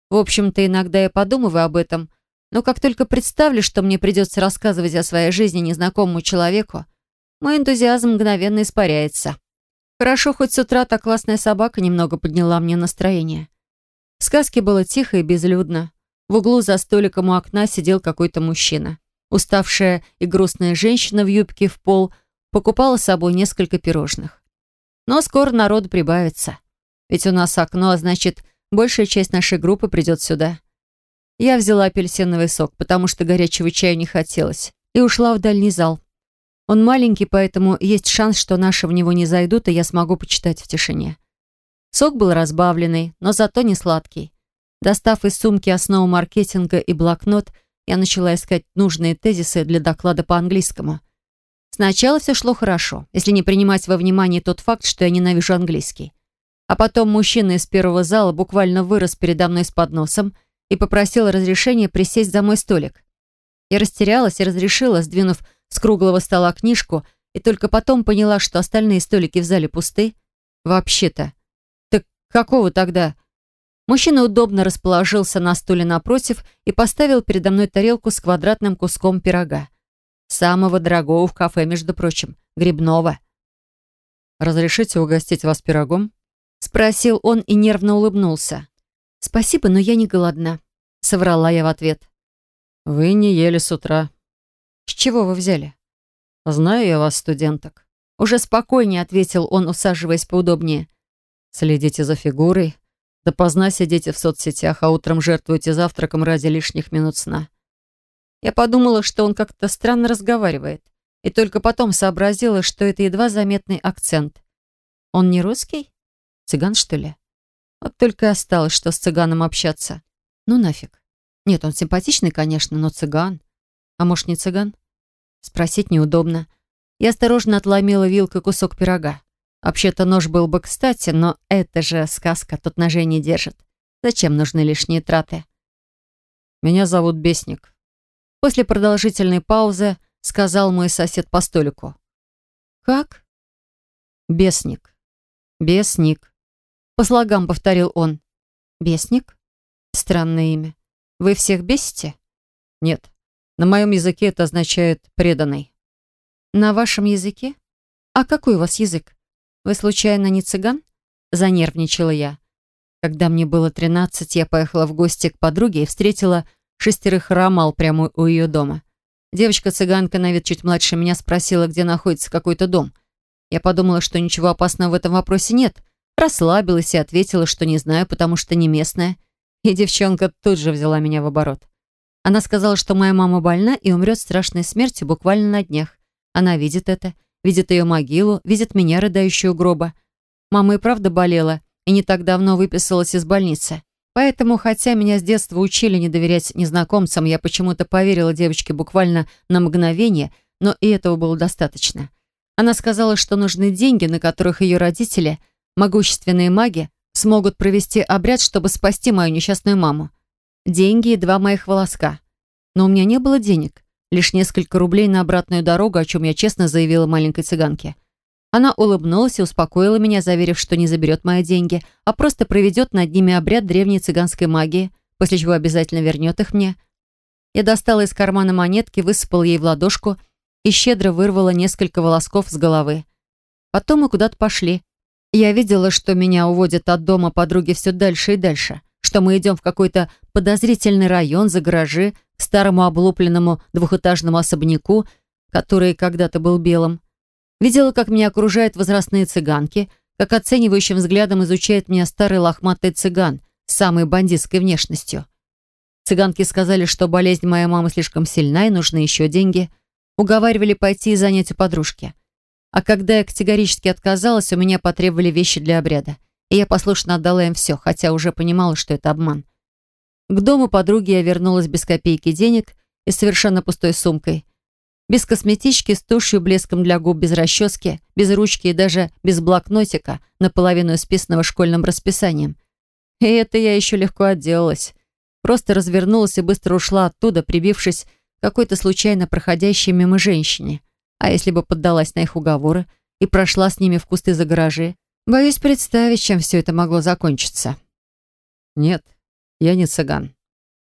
В общем-то, иногда я подумываю об этом, но как только представлю, что мне придется рассказывать о своей жизни незнакомому человеку, мой энтузиазм мгновенно испаряется. Хорошо, хоть с утра та классная собака немного подняла мне настроение. В сказке было тихо и безлюдно. В углу за столиком у окна сидел какой-то мужчина. Уставшая и грустная женщина в юбке в пол покупала с собой несколько пирожных. Но скоро народу прибавится. Ведь у нас окно, а значит, большая часть нашей группы придет сюда. Я взяла апельсиновый сок, потому что горячего чая не хотелось, и ушла в дальний зал. Он маленький, поэтому есть шанс, что наши в него не зайдут, и я смогу почитать в тишине. Сок был разбавленный, но зато не сладкий. Достав из сумки основу маркетинга и блокнот, я начала искать нужные тезисы для доклада по английскому. Сначала все шло хорошо, если не принимать во внимание тот факт, что я ненавижу английский. А потом мужчина из первого зала буквально вырос передо мной с подносом и попросил разрешения присесть за мой столик. Я растерялась и разрешила, сдвинув с круглого стола книжку, и только потом поняла, что остальные столики в зале пусты. Вообще-то. Так какого тогда? Мужчина удобно расположился на стуле напротив и поставил передо мной тарелку с квадратным куском пирога. Самого дорогого в кафе, между прочим, грибного. «Разрешите угостить вас пирогом?» Спросил он и нервно улыбнулся. «Спасибо, но я не голодна», — соврала я в ответ. «Вы не ели с утра». «С чего вы взяли?» «Знаю я вас, студенток». Уже спокойнее ответил он, усаживаясь поудобнее. «Следите за фигурой. Допоздна сидите в соцсетях, а утром жертвуете завтраком ради лишних минут сна. Я подумала, что он как-то странно разговаривает, и только потом сообразила, что это едва заметный акцент. Он не русский? Цыган, что ли? Вот только и осталось, что с цыганом общаться. Ну нафиг. Нет, он симпатичный, конечно, но цыган. А может, не цыган? Спросить неудобно. Я осторожно отломила вилкой кусок пирога. Вообще-то нож был бы кстати, но это же сказка, тут ножей не держит. Зачем нужны лишние траты? «Меня зовут Бесник», После продолжительной паузы сказал мой сосед по столику. «Как?» «Бесник. Бесник». По слогам повторил он. «Бесник? Странное имя. Вы всех бесите?» «Нет. На моем языке это означает «преданный». «На вашем языке? А какой у вас язык? Вы случайно не цыган?» Занервничала я. Когда мне было тринадцать, я поехала в гости к подруге и встретила шестерых ромал прямо у ее дома. Девочка-цыганка, на вид чуть младше меня, спросила, где находится какой-то дом. Я подумала, что ничего опасного в этом вопросе нет. Расслабилась и ответила, что не знаю, потому что не местная. И девчонка тут же взяла меня в оборот. Она сказала, что моя мама больна и умрет страшной смертью буквально на днях. Она видит это, видит ее могилу, видит меня, рыдающую гроба. Мама и правда болела, и не так давно выписалась из больницы. Поэтому, хотя меня с детства учили не доверять незнакомцам, я почему-то поверила девочке буквально на мгновение, но и этого было достаточно. Она сказала, что нужны деньги, на которых ее родители, могущественные маги, смогут провести обряд, чтобы спасти мою несчастную маму. Деньги и два моих волоска. Но у меня не было денег. Лишь несколько рублей на обратную дорогу, о чем я честно заявила маленькой цыганке. Она улыбнулась и успокоила меня, заверив, что не заберет мои деньги, а просто проведет над ними обряд древней цыганской магии, после чего обязательно вернет их мне. Я достала из кармана монетки, высыпала ей в ладошку и щедро вырвала несколько волосков с головы. Потом мы куда-то пошли. Я видела, что меня уводят от дома подруги все дальше и дальше, что мы идем в какой-то подозрительный район за гаражи, к старому облупленному двухэтажному особняку, который когда-то был белым. Видела, как меня окружают возрастные цыганки, как оценивающим взглядом изучает меня старый лохматый цыган с самой бандитской внешностью. Цыганки сказали, что болезнь моей мамы слишком сильна и нужны еще деньги. Уговаривали пойти и занять у подружки. А когда я категорически отказалась, у меня потребовали вещи для обряда. И я послушно отдала им все, хотя уже понимала, что это обман. К дому подруги я вернулась без копейки денег и совершенно пустой сумкой. Без косметички, с тушью, блеском для губ, без расчески, без ручки и даже без блокнотика, наполовину исписанного школьным расписанием. И это я еще легко отделалась. Просто развернулась и быстро ушла оттуда, прибившись какой-то случайно проходящей мимо женщине. А если бы поддалась на их уговоры и прошла с ними в кусты за гаражи, боюсь представить, чем все это могло закончиться. Нет, я не цыган.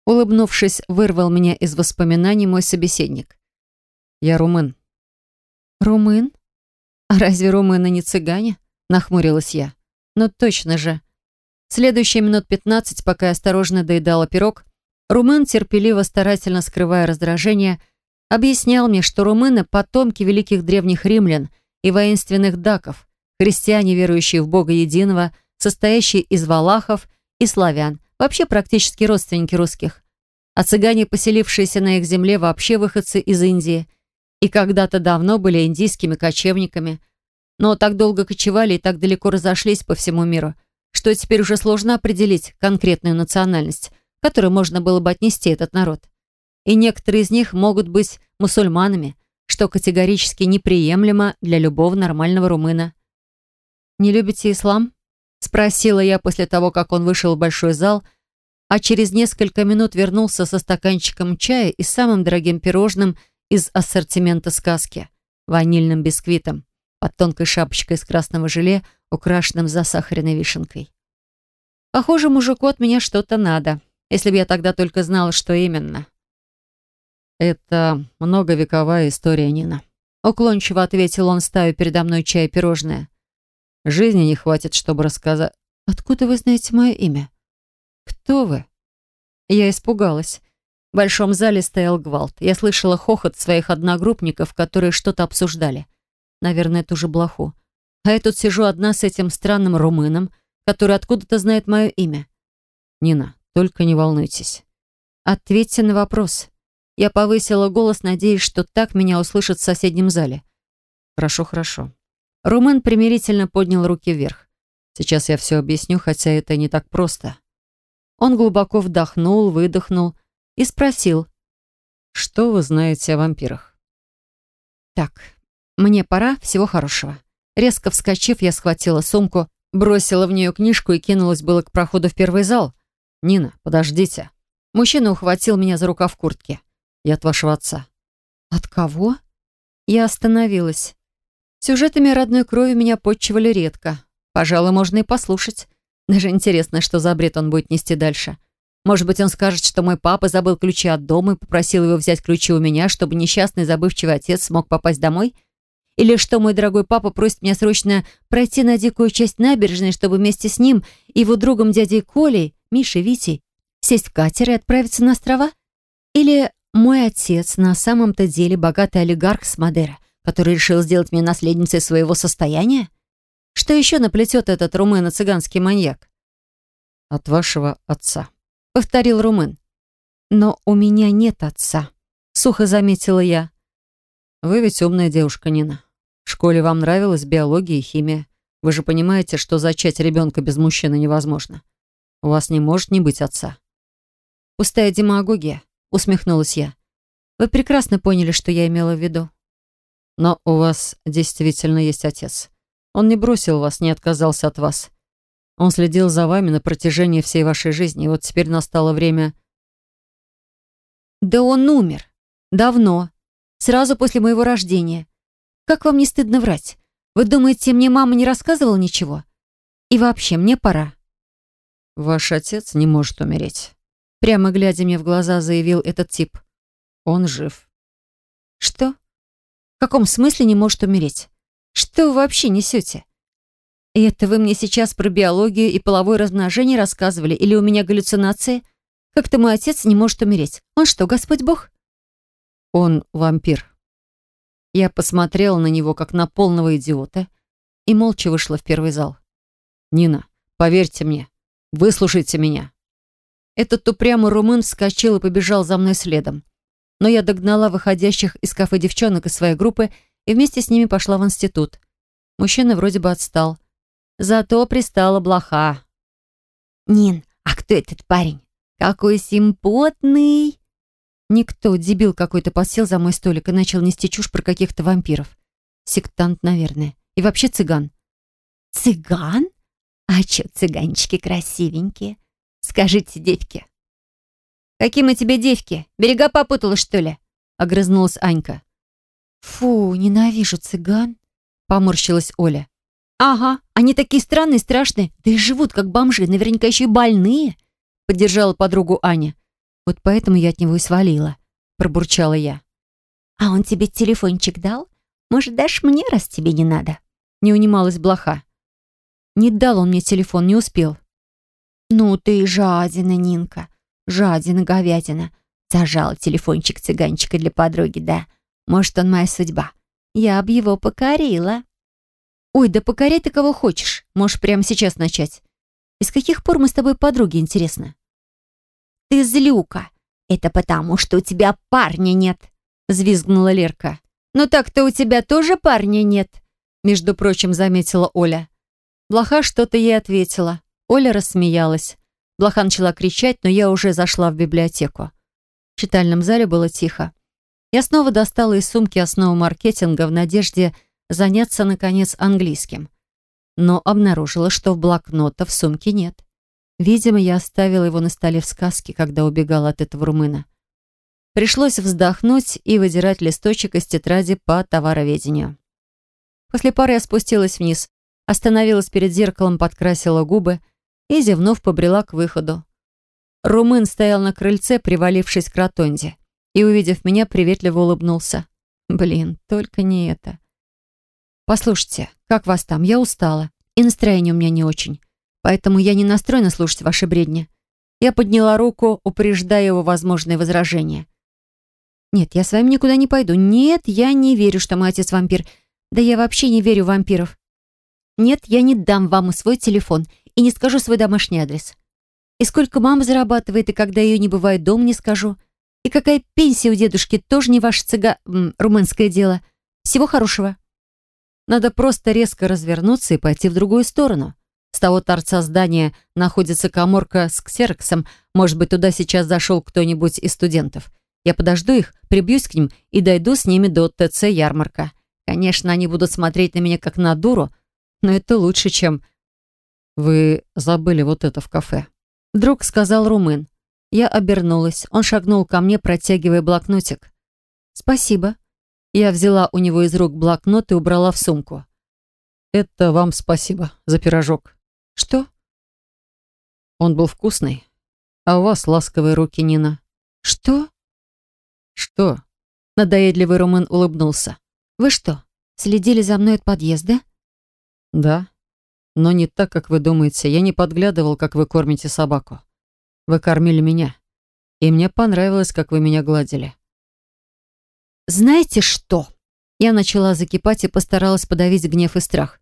Улыбнувшись, вырвал меня из воспоминаний мой собеседник. Я румын. Румын? А разве румыны не цыгане? Нахмурилась я. Ну точно же. Следующие минут пятнадцать, пока я осторожно доедала пирог, румын, терпеливо, старательно скрывая раздражение, объяснял мне, что румыны — потомки великих древних римлян и воинственных даков, христиане, верующие в Бога единого, состоящие из валахов и славян, вообще практически родственники русских. А цыгане, поселившиеся на их земле, вообще выходцы из Индии и когда-то давно были индийскими кочевниками, но так долго кочевали и так далеко разошлись по всему миру, что теперь уже сложно определить конкретную национальность, к которой можно было бы отнести этот народ. И некоторые из них могут быть мусульманами, что категорически неприемлемо для любого нормального румына. «Не любите ислам?» Спросила я после того, как он вышел в большой зал, а через несколько минут вернулся со стаканчиком чая и самым дорогим пирожным из ассортимента сказки, ванильным бисквитом, под тонкой шапочкой из красного желе, украшенным засахаренной вишенкой. Похоже, мужику от меня что-то надо, если бы я тогда только знала, что именно. «Это многовековая история, Нина», — уклончиво ответил он, ставя передо мной чай и пирожное. Жизни не хватит, чтобы рассказать. Откуда вы знаете мое имя? Кто вы? Я испугалась. В большом зале стоял гвалт. Я слышала хохот своих одногруппников, которые что-то обсуждали. Наверное, это уже блоху. А я тут сижу одна с этим странным румыном, который откуда-то знает мое имя. Нина, только не волнуйтесь. Ответьте на вопрос. Я повысила голос, надеясь, что так меня услышат в соседнем зале. Хорошо, хорошо. Румын примирительно поднял руки вверх. «Сейчас я все объясню, хотя это не так просто». Он глубоко вдохнул, выдохнул и спросил. «Что вы знаете о вампирах?» «Так, мне пора. Всего хорошего». Резко вскочив, я схватила сумку, бросила в нее книжку и кинулась было к проходу в первый зал. «Нина, подождите». Мужчина ухватил меня за рукав куртки. «Я от вашего отца». «От кого?» Я остановилась. Сюжетами родной крови меня подчивали редко. Пожалуй, можно и послушать. Даже интересно, что за бред он будет нести дальше. Может быть, он скажет, что мой папа забыл ключи от дома и попросил его взять ключи у меня, чтобы несчастный забывчивый отец смог попасть домой? Или что мой дорогой папа просит меня срочно пройти на дикую часть набережной, чтобы вместе с ним и его другом дядей Колей, Мишей, Витей, сесть в катер и отправиться на острова? Или мой отец на самом-то деле богатый олигарх с Мадера, который решил сделать меня наследницей своего состояния? Что еще наплетет этот румыно-цыганский маньяк? От вашего отца, повторил румын. Но у меня нет отца, сухо заметила я. Вы ведь умная девушка, Нина. В школе вам нравилась биология и химия. Вы же понимаете, что зачать ребенка без мужчины невозможно. У вас не может не быть отца. Пустая демагогия, усмехнулась я. Вы прекрасно поняли, что я имела в виду. Но у вас действительно есть отец. Он не бросил вас, не отказался от вас. Он следил за вами на протяжении всей вашей жизни, и вот теперь настало время... Да он умер. Давно. Сразу после моего рождения. Как вам не стыдно врать? Вы думаете, мне мама не рассказывала ничего? И вообще, мне пора. Ваш отец не может умереть. Прямо глядя мне в глаза, заявил этот тип. Он жив. Что? В каком смысле не может умереть? Что вы вообще несете? И это вы мне сейчас про биологию и половое размножение рассказывали? Или у меня галлюцинации? Как-то мой отец не может умереть. Он что, Господь Бог? Он вампир. Я посмотрела на него, как на полного идиота, и молча вышла в первый зал. «Нина, поверьте мне, выслушайте меня». Этот упрямый румын вскочил и побежал за мной следом. Но я догнала выходящих из кафе девчонок из своей группы и вместе с ними пошла в институт. Мужчина вроде бы отстал. Зато пристала блоха. «Нин, а кто этот парень? Какой симпотный!» Никто, дебил какой-то, посел за мой столик и начал нести чушь про каких-то вампиров. Сектант, наверное. И вообще цыган. «Цыган? А чё цыганчики красивенькие? Скажите, девки». «Какие мы тебе девки? Берега попутала, что ли?» Огрызнулась Анька. «Фу, ненавижу цыган», — поморщилась Оля. «Ага, они такие странные, страшные, да и живут как бомжи, наверняка еще и больные», — поддержала подругу Аня. «Вот поэтому я от него и свалила», — пробурчала я. «А он тебе телефончик дал? Может, дашь мне, раз тебе не надо?» Не унималась блоха. «Не дал он мне телефон, не успел». «Ну ты жадина, Нинка, жадина говядина. Зажал телефончик цыганчика для подруги, да? Может, он моя судьба. Я б его покорила». «Ой, да покоряй ты кого хочешь. Можешь прямо сейчас начать. Из каких пор мы с тобой подруги, интересно?» «Ты злюка. Это потому, что у тебя парня нет», — взвизгнула Лерка. «Ну так-то у тебя тоже парня нет», — между прочим, заметила Оля. Блоха что-то ей ответила. Оля рассмеялась. Блоха начала кричать, но я уже зашла в библиотеку. В читальном зале было тихо. Я снова достала из сумки основу маркетинга в надежде заняться, наконец, английским. Но обнаружила, что блокнота в сумке нет. Видимо, я оставила его на столе в сказке, когда убегала от этого румына. Пришлось вздохнуть и выдирать листочек из тетради по товароведению. После пары я спустилась вниз, остановилась перед зеркалом, подкрасила губы и, зевнув, побрела к выходу. Румын стоял на крыльце, привалившись к ротонде, и, увидев меня, приветливо улыбнулся. Блин, только не это. «Послушайте, как вас там? Я устала, и настроение у меня не очень поэтому я не настроена слушать ваши бредни. Я подняла руку, упреждая его возможные возражения. «Нет, я с вами никуда не пойду. Нет, я не верю, что мой отец вампир. Да я вообще не верю в вампиров. Нет, я не дам вам свой телефон и не скажу свой домашний адрес. И сколько мама зарабатывает, и когда ее не бывает дома, не скажу. И какая пенсия у дедушки, тоже не ваше цыга... румынское дело. Всего хорошего». Надо просто резко развернуться и пойти в другую сторону. С того торца здания находится коморка с ксероксом. Может быть, туда сейчас зашел кто-нибудь из студентов. Я подожду их, прибьюсь к ним и дойду с ними до ТЦ «Ярмарка». Конечно, они будут смотреть на меня как на дуру, но это лучше, чем... «Вы забыли вот это в кафе», — вдруг сказал румын. Я обернулась. Он шагнул ко мне, протягивая блокнотик. «Спасибо». Я взяла у него из рук блокнот и убрала в сумку. «Это вам спасибо за пирожок. «Что?» «Он был вкусный, а у вас ласковые руки, Нина». «Что?» «Что?» Надоедливый Роман улыбнулся. «Вы что, следили за мной от подъезда?» «Да, но не так, как вы думаете. Я не подглядывал, как вы кормите собаку. Вы кормили меня, и мне понравилось, как вы меня гладили». «Знаете что?» Я начала закипать и постаралась подавить гнев и страх.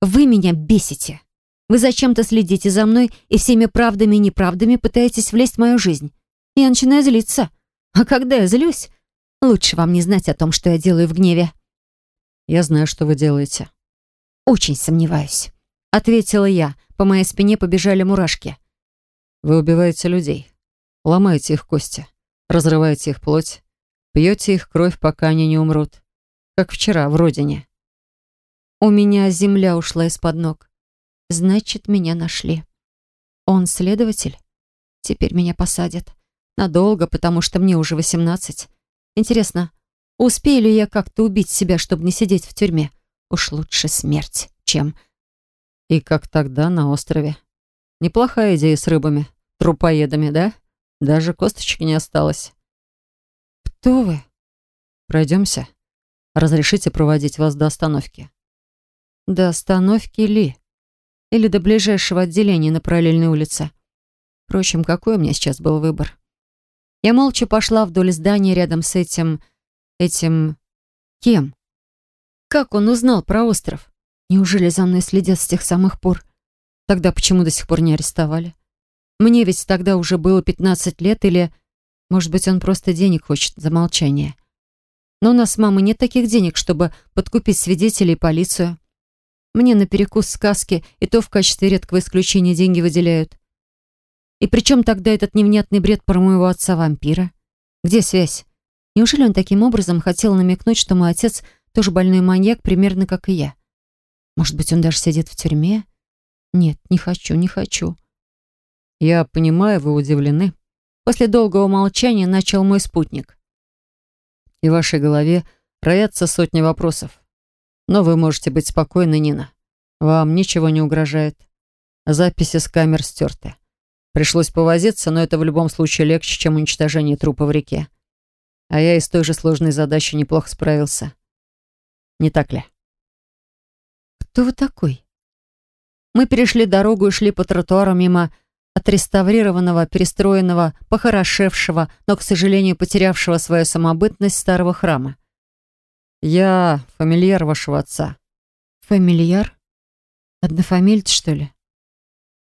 «Вы меня бесите!» Вы зачем-то следите за мной и всеми правдами и неправдами пытаетесь влезть в мою жизнь. Я начинаю злиться. А когда я злюсь, лучше вам не знать о том, что я делаю в гневе. Я знаю, что вы делаете. Очень сомневаюсь. Ответила я. По моей спине побежали мурашки. Вы убиваете людей. Ломаете их кости. Разрываете их плоть. Пьете их кровь, пока они не умрут. Как вчера, в родине. У меня земля ушла из-под ног. Значит, меня нашли. Он следователь? Теперь меня посадят. Надолго, потому что мне уже восемнадцать. Интересно, успею ли я как-то убить себя, чтобы не сидеть в тюрьме? Уж лучше смерть, чем... И как тогда на острове? Неплохая идея с рыбами, трупоедами, да? Даже косточки не осталось. Кто вы? Пройдемся. Разрешите проводить вас до остановки. До остановки ли? Или до ближайшего отделения на параллельной улице? Впрочем, какой у меня сейчас был выбор? Я молча пошла вдоль здания рядом с этим... этим... кем? Как он узнал про остров? Неужели за мной следят с тех самых пор? Тогда почему до сих пор не арестовали? Мне ведь тогда уже было 15 лет, или... Может быть, он просто денег хочет за молчание. Но у нас с мамой нет таких денег, чтобы подкупить свидетелей и полицию. Мне на перекус сказки и то в качестве редкого исключения деньги выделяют. И при чем тогда этот невнятный бред про моего отца-вампира? Где связь? Неужели он таким образом хотел намекнуть, что мой отец тоже больной маньяк, примерно как и я? Может быть, он даже сидит в тюрьме? Нет, не хочу, не хочу. Я понимаю, вы удивлены. После долгого молчания начал мой спутник. И в вашей голове роятся сотни вопросов. Но вы можете быть спокойны, Нина. Вам ничего не угрожает. Записи с камер стерты. Пришлось повозиться, но это в любом случае легче, чем уничтожение трупа в реке. А я из той же сложной задачи неплохо справился. Не так ли? Кто вы такой? Мы перешли дорогу и шли по тротуару мимо отреставрированного, перестроенного, похорошевшего, но, к сожалению, потерявшего свою самобытность старого храма. «Я фамильяр вашего отца». «Фамильяр? Однофамильц, что ли?»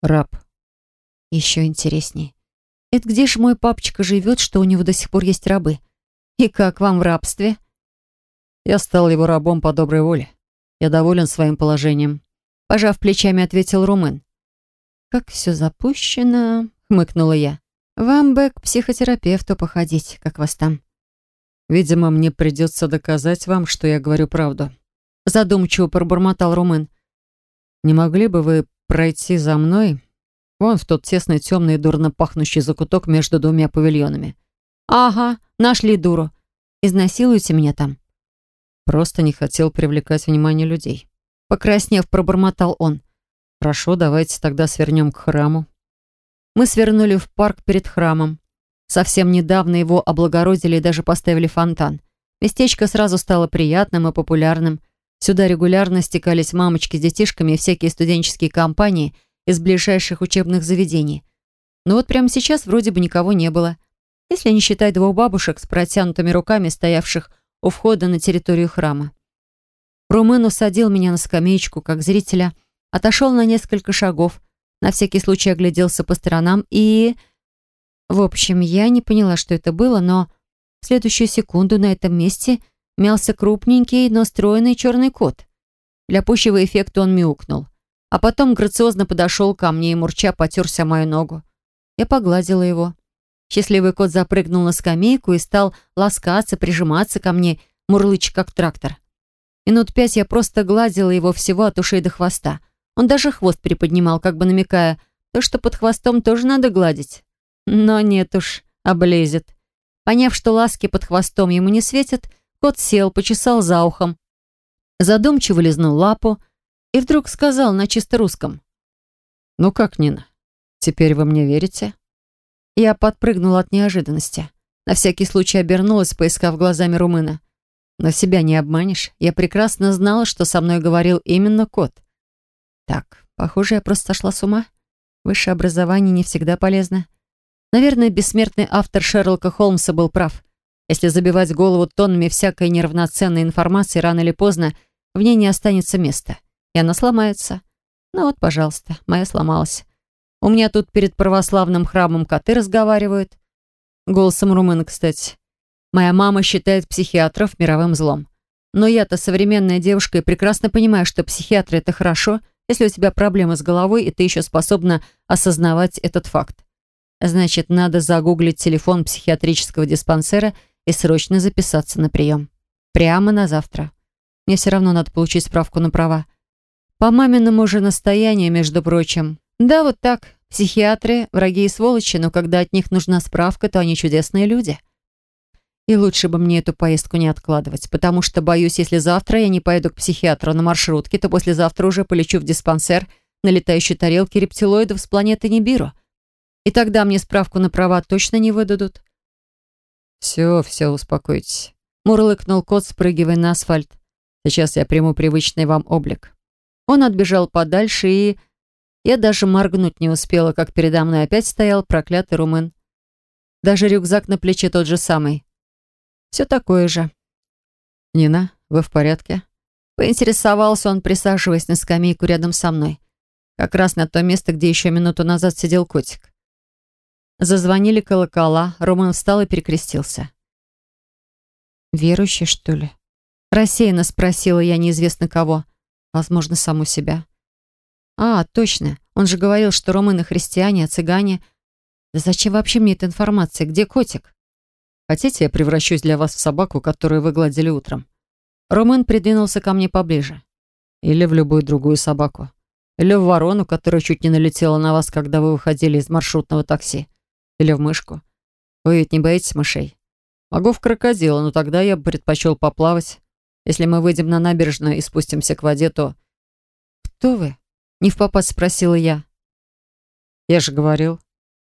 «Раб». «Еще интересней. Это где ж мой папочка живет, что у него до сих пор есть рабы? И как вам в рабстве?» «Я стал его рабом по доброй воле. Я доволен своим положением». Пожав плечами, ответил Румын. «Как все запущено», — хмыкнула я. «Вам бы к психотерапевту походить, как вас там». Видимо, мне придется доказать вам, что я говорю правду. Задумчиво пробормотал Румын. Не могли бы вы пройти за мной вон в тот тесный, темный, дурно пахнущий закуток между двумя павильонами? Ага, нашли дуру. Изнасилуйте меня там. Просто не хотел привлекать внимание людей. Покраснев, пробормотал он. Хорошо, давайте тогда свернем к храму. Мы свернули в парк перед храмом. Совсем недавно его облагородили и даже поставили фонтан. Местечко сразу стало приятным и популярным. Сюда регулярно стекались мамочки с детишками и всякие студенческие компании из ближайших учебных заведений. Но вот прямо сейчас вроде бы никого не было. Если не считать двух бабушек с протянутыми руками, стоявших у входа на территорию храма. Румын усадил меня на скамеечку, как зрителя, отошел на несколько шагов, на всякий случай огляделся по сторонам и... В общем, я не поняла, что это было, но в следующую секунду на этом месте мялся крупненький, но стройный черный кот. Для пущего эффекта он мяукнул. А потом грациозно подошел ко мне и мурча потерся мою ногу. Я погладила его. Счастливый кот запрыгнул на скамейку и стал ласкаться, прижиматься ко мне, мурлыча как трактор. Минут пять я просто гладила его всего от ушей до хвоста. Он даже хвост приподнимал, как бы намекая, то, что под хвостом тоже надо гладить. Но нет уж, облезет. Поняв, что ласки под хвостом ему не светят, кот сел, почесал за ухом, задумчиво лизнул лапу и вдруг сказал на чисто русском. «Ну как, Нина, теперь вы мне верите?» Я подпрыгнула от неожиданности. На всякий случай обернулась, поискав глазами румына. Но себя не обманешь. Я прекрасно знала, что со мной говорил именно кот. Так, похоже, я просто сошла с ума. Высшее образование не всегда полезно. Наверное, бессмертный автор Шерлока Холмса был прав. Если забивать голову тоннами всякой неравноценной информации, рано или поздно в ней не останется места, и она сломается. Ну вот, пожалуйста, моя сломалась. У меня тут перед православным храмом коты разговаривают. Голосом румына, кстати. Моя мама считает психиатров мировым злом. Но я-то современная девушка и прекрасно понимаю, что психиатры — это хорошо, если у тебя проблемы с головой, и ты еще способна осознавать этот факт. Значит, надо загуглить телефон психиатрического диспансера и срочно записаться на прием. Прямо на завтра. Мне все равно надо получить справку на права. По маминому же настоянию, между прочим. Да, вот так. Психиатры – враги и сволочи, но когда от них нужна справка, то они чудесные люди. И лучше бы мне эту поездку не откладывать, потому что, боюсь, если завтра я не поеду к психиатру на маршрутке, то послезавтра уже полечу в диспансер на летающей тарелке рептилоидов с планеты Нибиру. И тогда мне справку на права точно не выдадут. «Все, все, успокойтесь», — мурлыкнул кот, спрыгивая на асфальт. «Сейчас я приму привычный вам облик». Он отбежал подальше, и я даже моргнуть не успела, как передо мной опять стоял проклятый румын. Даже рюкзак на плече тот же самый. Все такое же. «Нина, вы в порядке?» Поинтересовался он, присаживаясь на скамейку рядом со мной. Как раз на то место, где еще минуту назад сидел котик. Зазвонили колокола, Роман встал и перекрестился. «Верующий, что ли?» Рассеянно спросила я неизвестно кого. Возможно, саму себя. «А, точно. Он же говорил, что румыны христиане, а цыгане...» «Да зачем вообще мне эта информация? Где котик?» «Хотите, я превращусь для вас в собаку, которую вы гладили утром?» Румын придвинулся ко мне поближе. «Или в любую другую собаку. Или в ворону, которая чуть не налетела на вас, когда вы выходили из маршрутного такси. Или в мышку. Вы ведь не боитесь мышей? Могу в крокодила, но тогда я бы предпочел поплавать. Если мы выйдем на набережную и спустимся к воде, то... Кто вы? Не в попад спросила я. Я же говорил.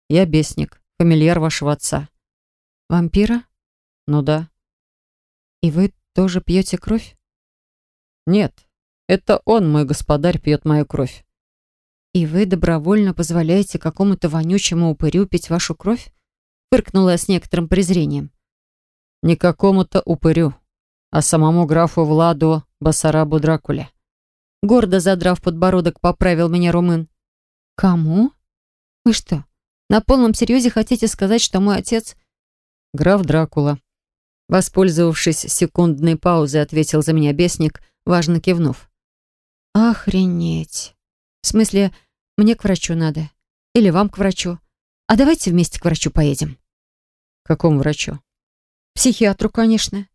Я бесник, фамильяр вашего отца. Вампира? Ну да. И вы тоже пьете кровь? Нет, это он, мой господарь, пьет мою кровь. «И вы добровольно позволяете какому-то вонючему упырю пить вашу кровь?» Фыркнула я с некоторым презрением. «Не какому-то упырю, а самому графу Владу Басарабу Дракуле». Гордо задрав подбородок, поправил меня румын. «Кому? Вы что, на полном серьезе хотите сказать, что мой отец...» «Граф Дракула». Воспользовавшись секундной паузой, ответил за меня бесник, важно кивнув. «Охренеть!» В смысле, мне к врачу надо. Или вам к врачу. А давайте вместе к врачу поедем. К какому врачу? Психиатру, конечно.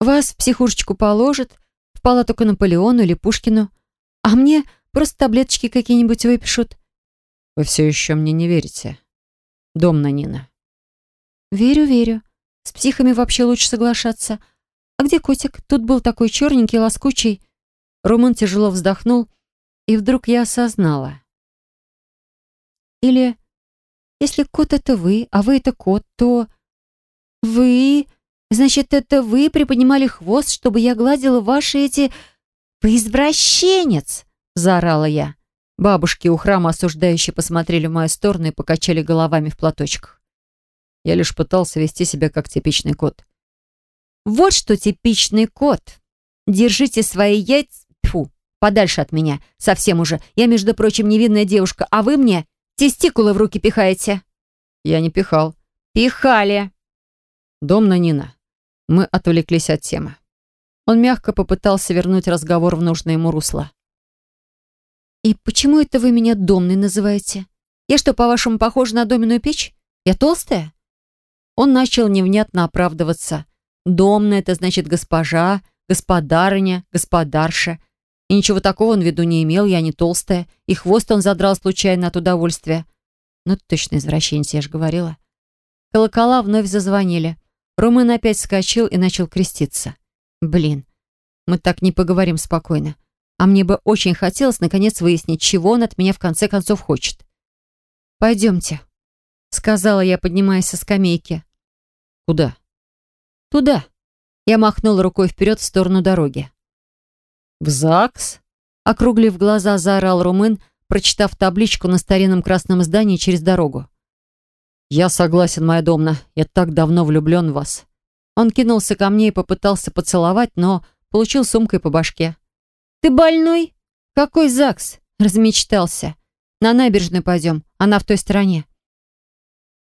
Вас в психушечку положат, в палату к Наполеону или Пушкину. А мне просто таблеточки какие-нибудь выпишут. Вы все еще мне не верите. Домна Нина. Верю, верю. С психами вообще лучше соглашаться. А где котик? Тут был такой черненький, лоскучий. Роман тяжело вздохнул и вдруг я осознала. Или, если кот — это вы, а вы — это кот, то... Вы... Значит, это вы приподнимали хвост, чтобы я гладила ваши эти... Вы извращенец! Заорала я. Бабушки у храма осуждающие посмотрели в мою сторону и покачали головами в платочках. Я лишь пытался вести себя как типичный кот. Вот что типичный кот. Держите свои яйца... Фу, Подальше от меня. Совсем уже. Я, между прочим, невинная девушка, а вы мне тестикулы в руки пихаете. Я не пихал. Пихали. Домна Нина. Мы отвлеклись от темы. Он мягко попытался вернуть разговор в нужное ему русло. «И почему это вы меня домной называете? Я что, по-вашему, похожа на доменную печь? Я толстая?» Он начал невнятно оправдываться. «Домная — это значит госпожа, господарыня, господарша. И ничего такого он в виду не имел, я не толстая. И хвост он задрал случайно от удовольствия. Ну, точно извращенец, я же говорила. Колокола вновь зазвонили. Роман опять вскочил и начал креститься. Блин, мы так не поговорим спокойно. А мне бы очень хотелось наконец выяснить, чего он от меня в конце концов хочет. «Пойдемте», — сказала я, поднимаясь со скамейки. «Куда?» «Туда». Я махнула рукой вперед в сторону дороги. «В ЗАГС?» Округлив глаза, заорал румын, прочитав табличку на старинном красном здании через дорогу. «Я согласен, моя домна. Я так давно влюблен в вас». Он кинулся ко мне и попытался поцеловать, но получил сумкой по башке. «Ты больной? Какой ЗАГС?» Размечтался. «На набережную пойдем, она в той стороне».